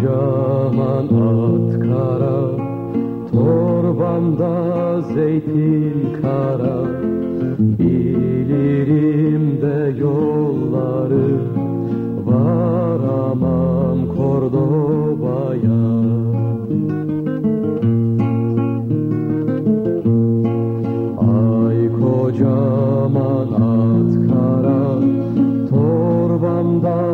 Kocaman at kara Torbamda zeytin kara. Bilirim de yolları Varamam Kordoba'ya. Ay kocaman at kara Torbamda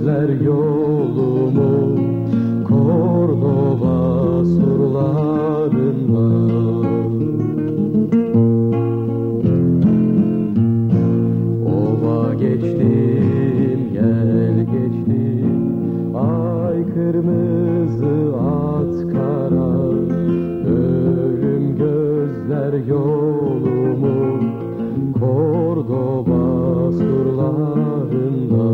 gözler yolumu Kordova surlarında. Ova geçtim gel geçtim. Ay kırmızı at kara. Ölüm gözler yolumu Kordoba surlarında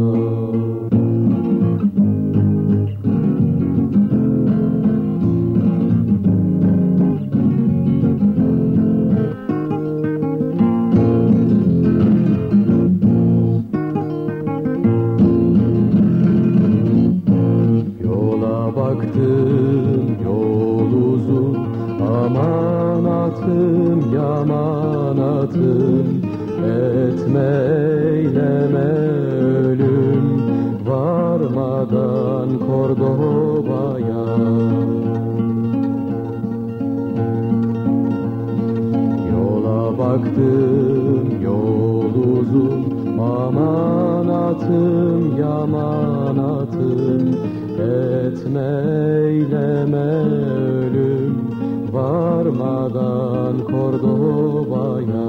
Aman atım yaman atım Etme eyleme ölüm. Varmadan Kordoba'ya. Yola baktım yol uzun. Aman atım yaman atım Etme eyleme Urla'dan Kordoba'ya